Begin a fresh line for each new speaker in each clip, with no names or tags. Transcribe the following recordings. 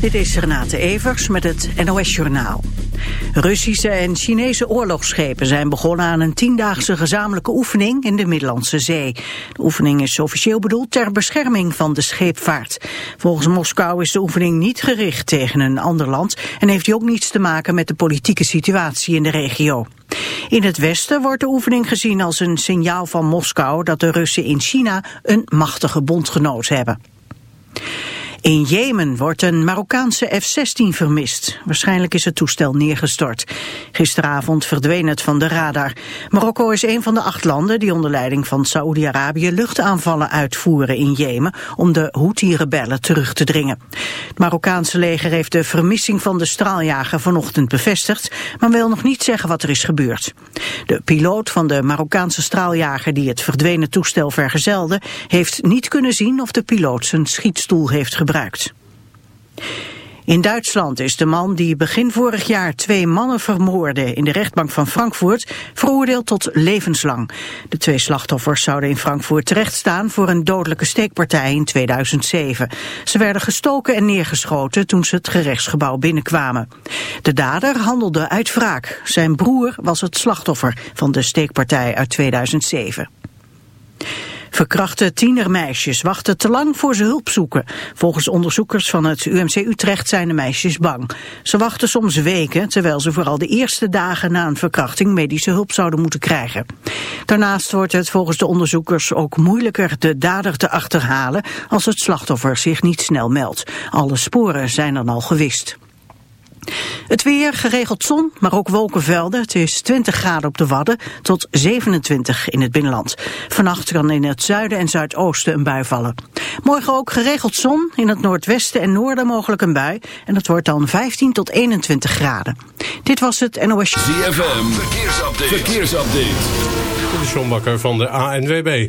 Dit is Renate Evers met het NOS Journaal. Russische en Chinese oorlogsschepen zijn begonnen aan een tiendaagse gezamenlijke oefening in de Middellandse Zee. De oefening is officieel bedoeld ter bescherming van de scheepvaart. Volgens Moskou is de oefening niet gericht tegen een ander land en heeft die ook niets te maken met de politieke situatie in de regio. In het Westen wordt de oefening gezien als een signaal van Moskou dat de Russen in China een machtige bondgenoot hebben. In Jemen wordt een Marokkaanse F-16 vermist. Waarschijnlijk is het toestel neergestort. Gisteravond verdween het van de radar. Marokko is een van de acht landen die onder leiding van Saoedi-Arabië luchtaanvallen uitvoeren in Jemen om de Houthi-rebellen terug te dringen. Het Marokkaanse leger heeft de vermissing van de straaljager vanochtend bevestigd, maar wil nog niet zeggen wat er is gebeurd. De piloot van de Marokkaanse straaljager die het verdwenen toestel vergezelde, heeft niet kunnen zien of de piloot zijn schietstoel heeft gebruikt In Duitsland is de man die begin vorig jaar twee mannen vermoordde in de rechtbank van Frankfurt veroordeeld tot levenslang. De twee slachtoffers zouden in Frankfurt terechtstaan voor een dodelijke steekpartij in 2007. Ze werden gestoken en neergeschoten toen ze het gerechtsgebouw binnenkwamen. De dader handelde uit wraak. Zijn broer was het slachtoffer van de steekpartij uit 2007. Verkrachte tienermeisjes wachten te lang voor ze hulp zoeken. Volgens onderzoekers van het UMC Utrecht zijn de meisjes bang. Ze wachten soms weken, terwijl ze vooral de eerste dagen na een verkrachting medische hulp zouden moeten krijgen. Daarnaast wordt het volgens de onderzoekers ook moeilijker de dader te achterhalen als het slachtoffer zich niet snel meldt. Alle sporen zijn dan al gewist. Het weer, geregeld zon, maar ook wolkenvelden. Het is 20 graden op de Wadden tot 27 in het binnenland. Vannacht kan in het zuiden en zuidoosten een bui vallen. Morgen ook geregeld zon, in het noordwesten en noorden mogelijk een bui. En het wordt dan 15 tot 21 graden. Dit was het NOS...
ZFM, verkeersupdate. verkeersupdate.
De John van de ANWB.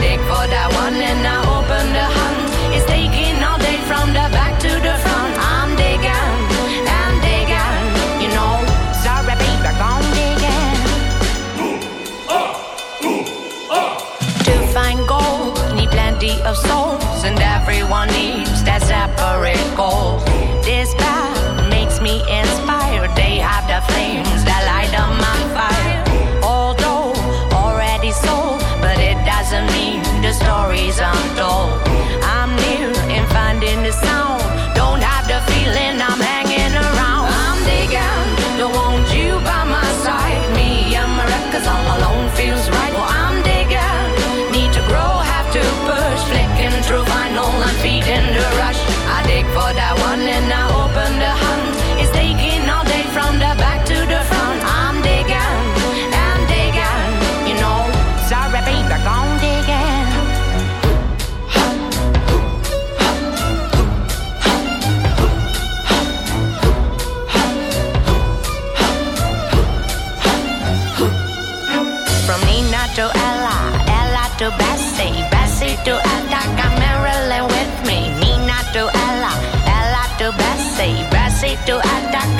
Dig for that one and I open the hunt. It's taking all day from the back to the front. I'm digging and digging, you know. Sorry, baby, gone digging. To find gold, need plenty of souls, and everyone needs that separate goal. This path makes me inspired. do I, I, I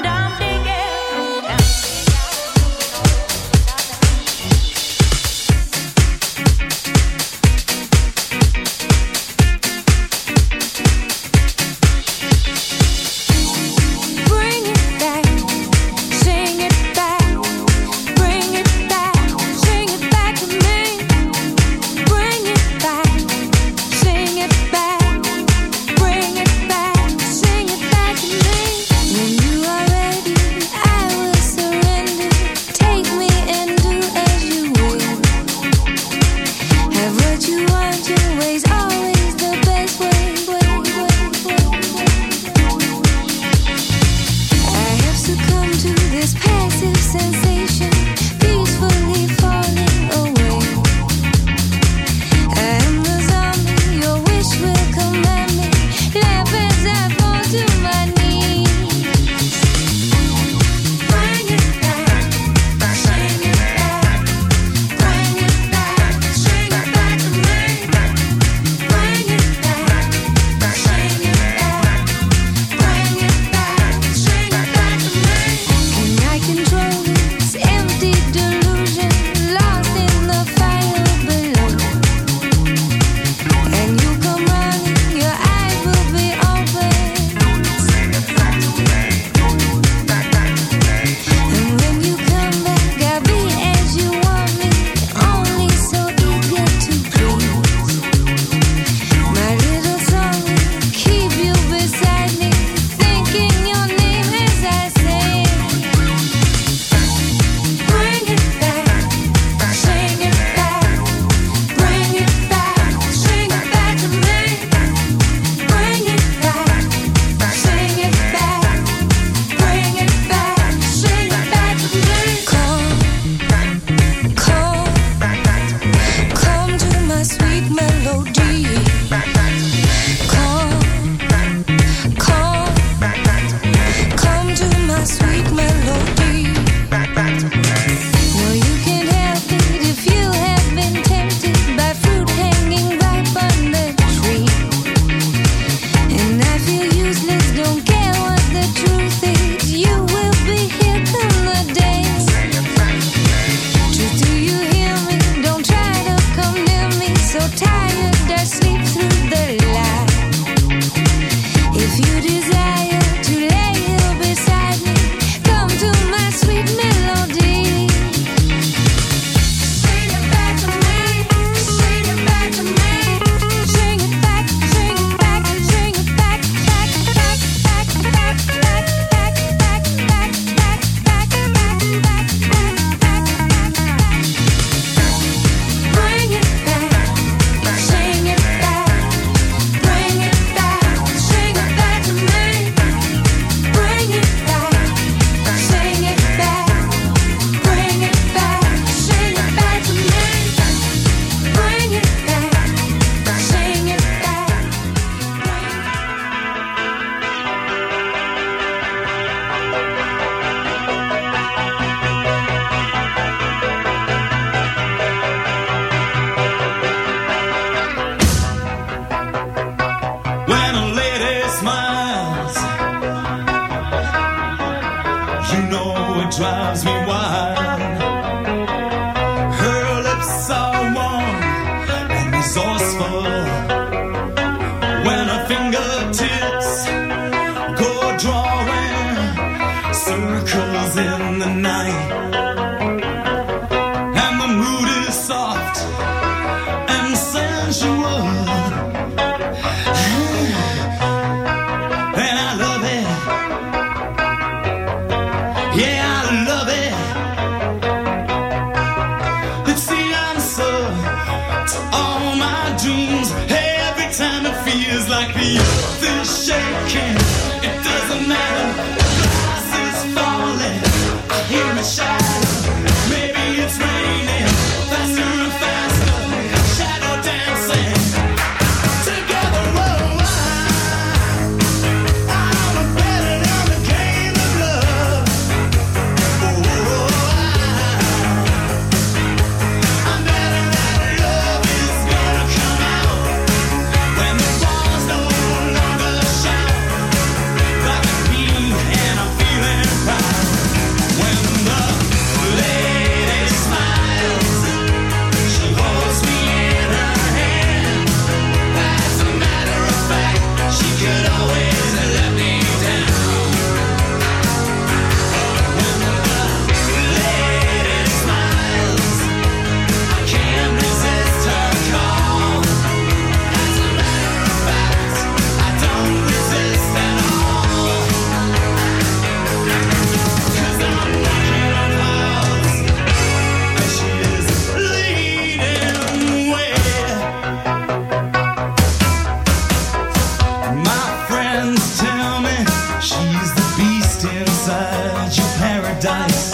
she's the beast inside your paradise.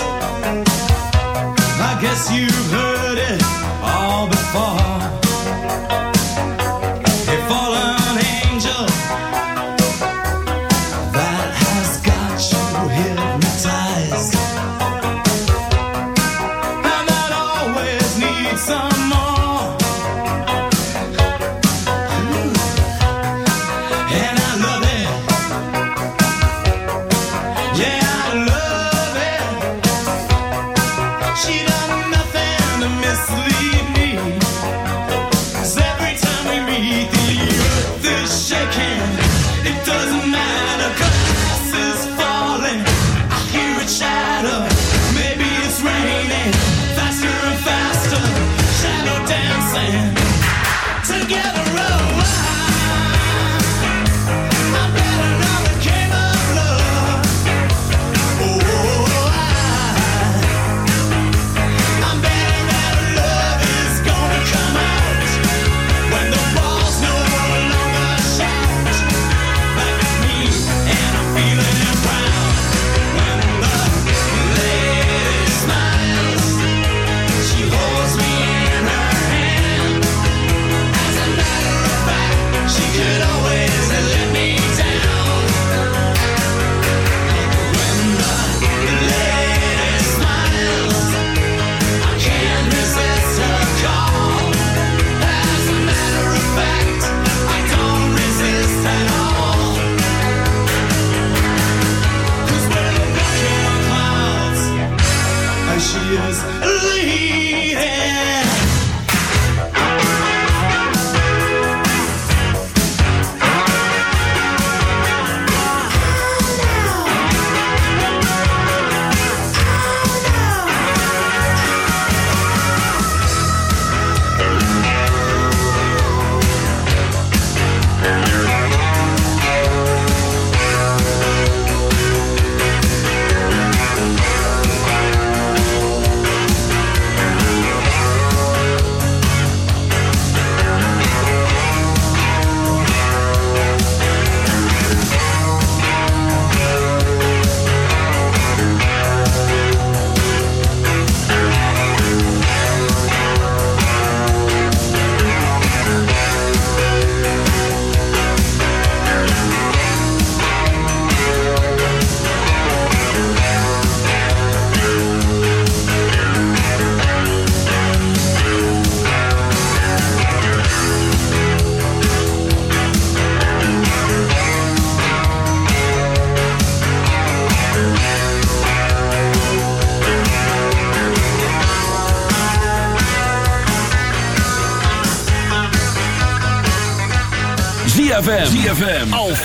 I guess
you've heard.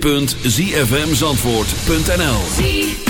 www.zfmzandvoort.nl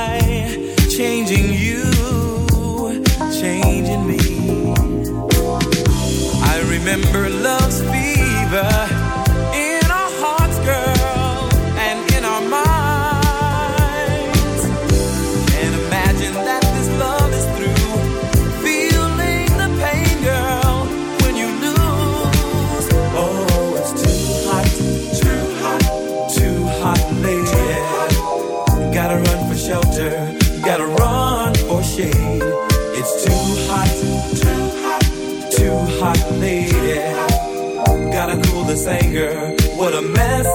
changing you, changing me. I remember mess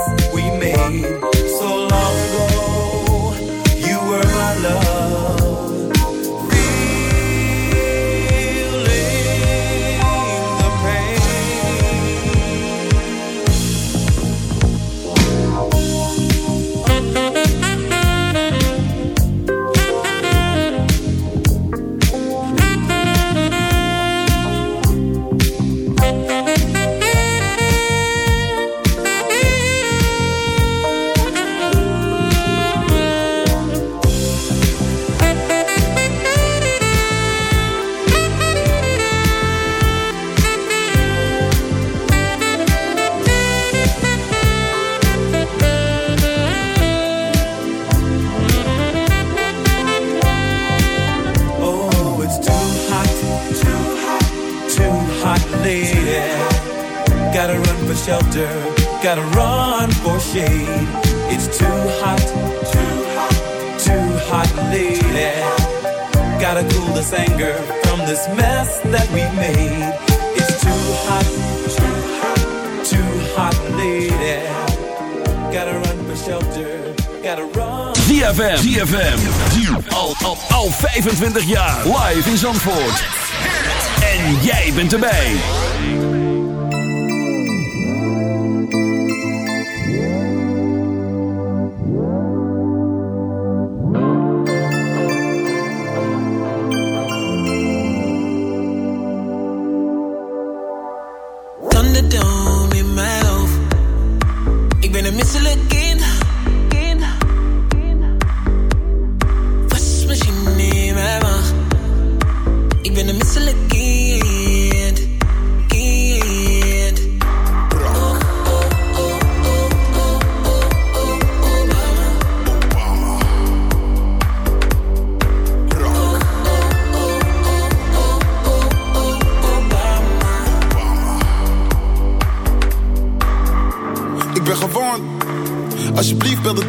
25 jaar.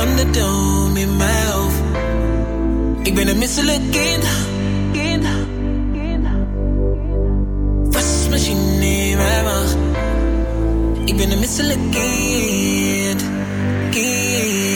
Thunderdome in mijn hoofd. Ik ben een misselijk kind. kind. Wasmachine in mijn macht. Ik ben een misselijk kind. kind.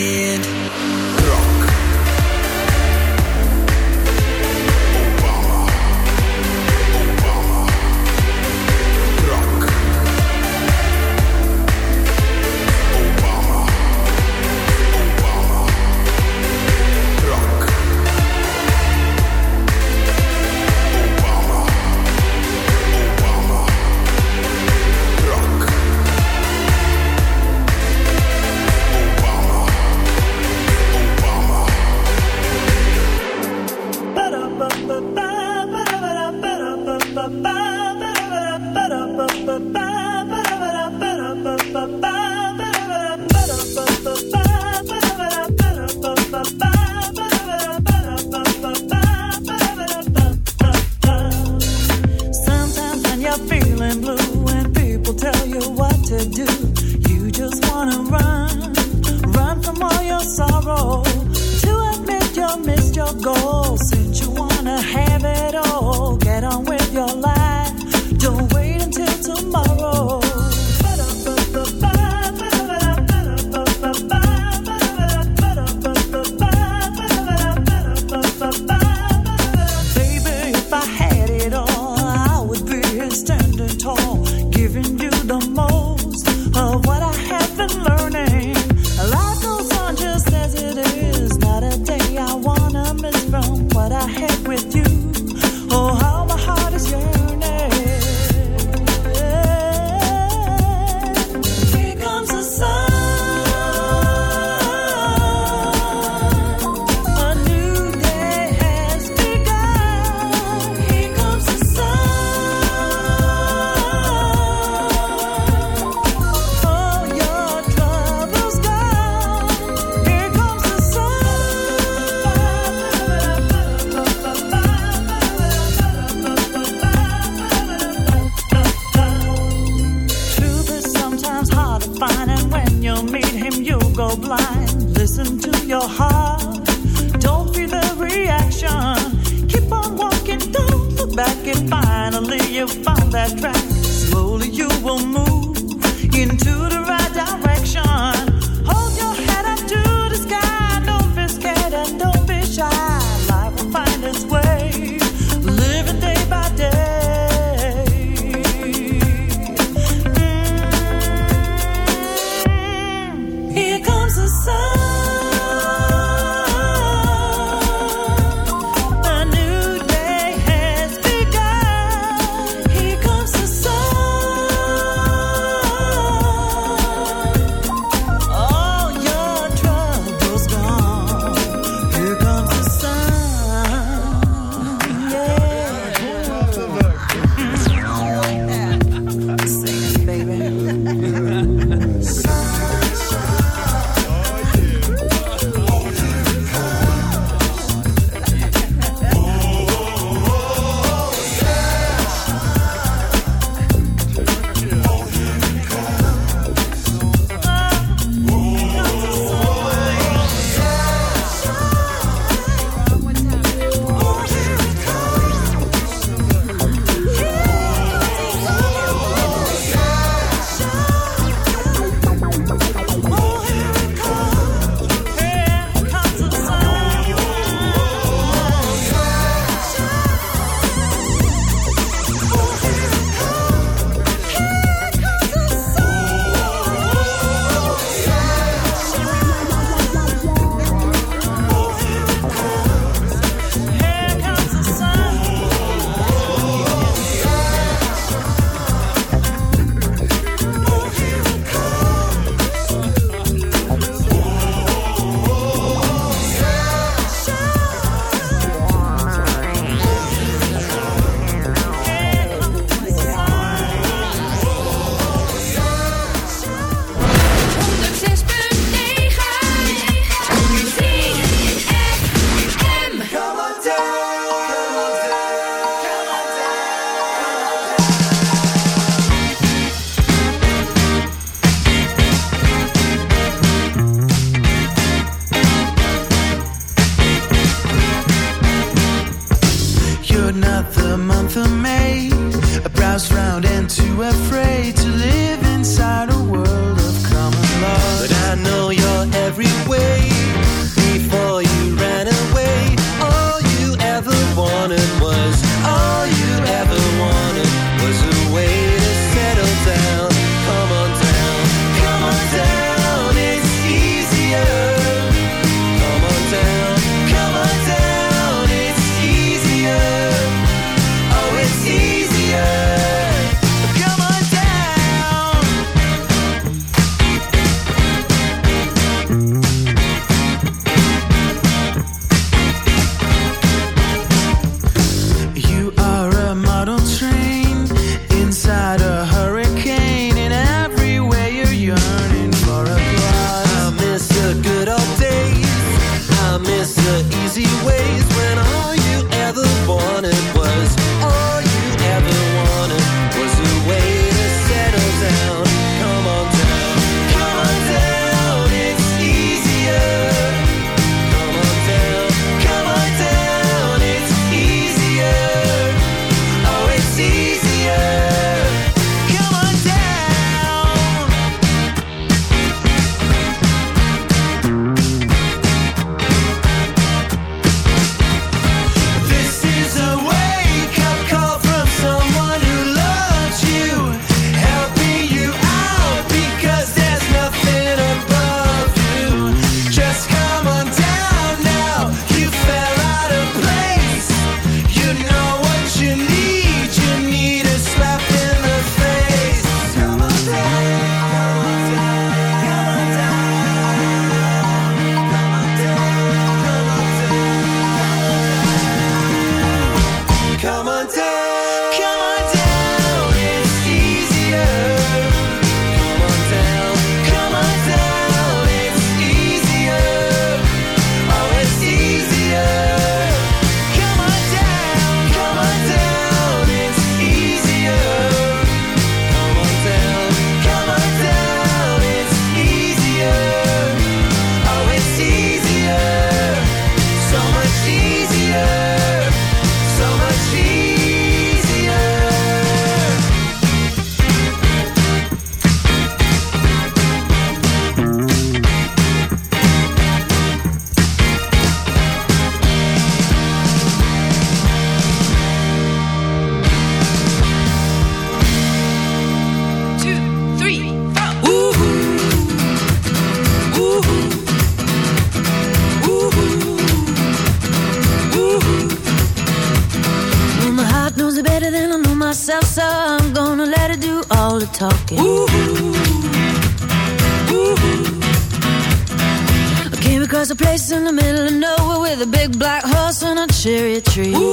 tree.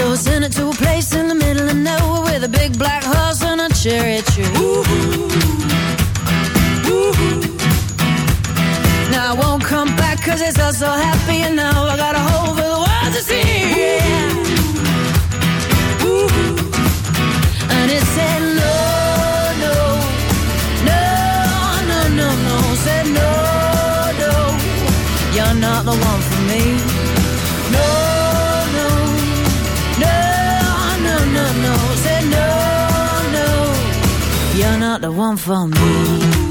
So I sent it to a place in the middle of nowhere with a big black horse and a cherry tree. Ooh-hoo. Ooh-hoo. Now I won't come back cause it's all so happy and now I got a whole not the one for me.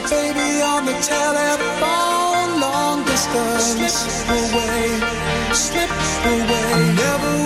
my
baby on the telephone, long distance. Slip away, slip away. I never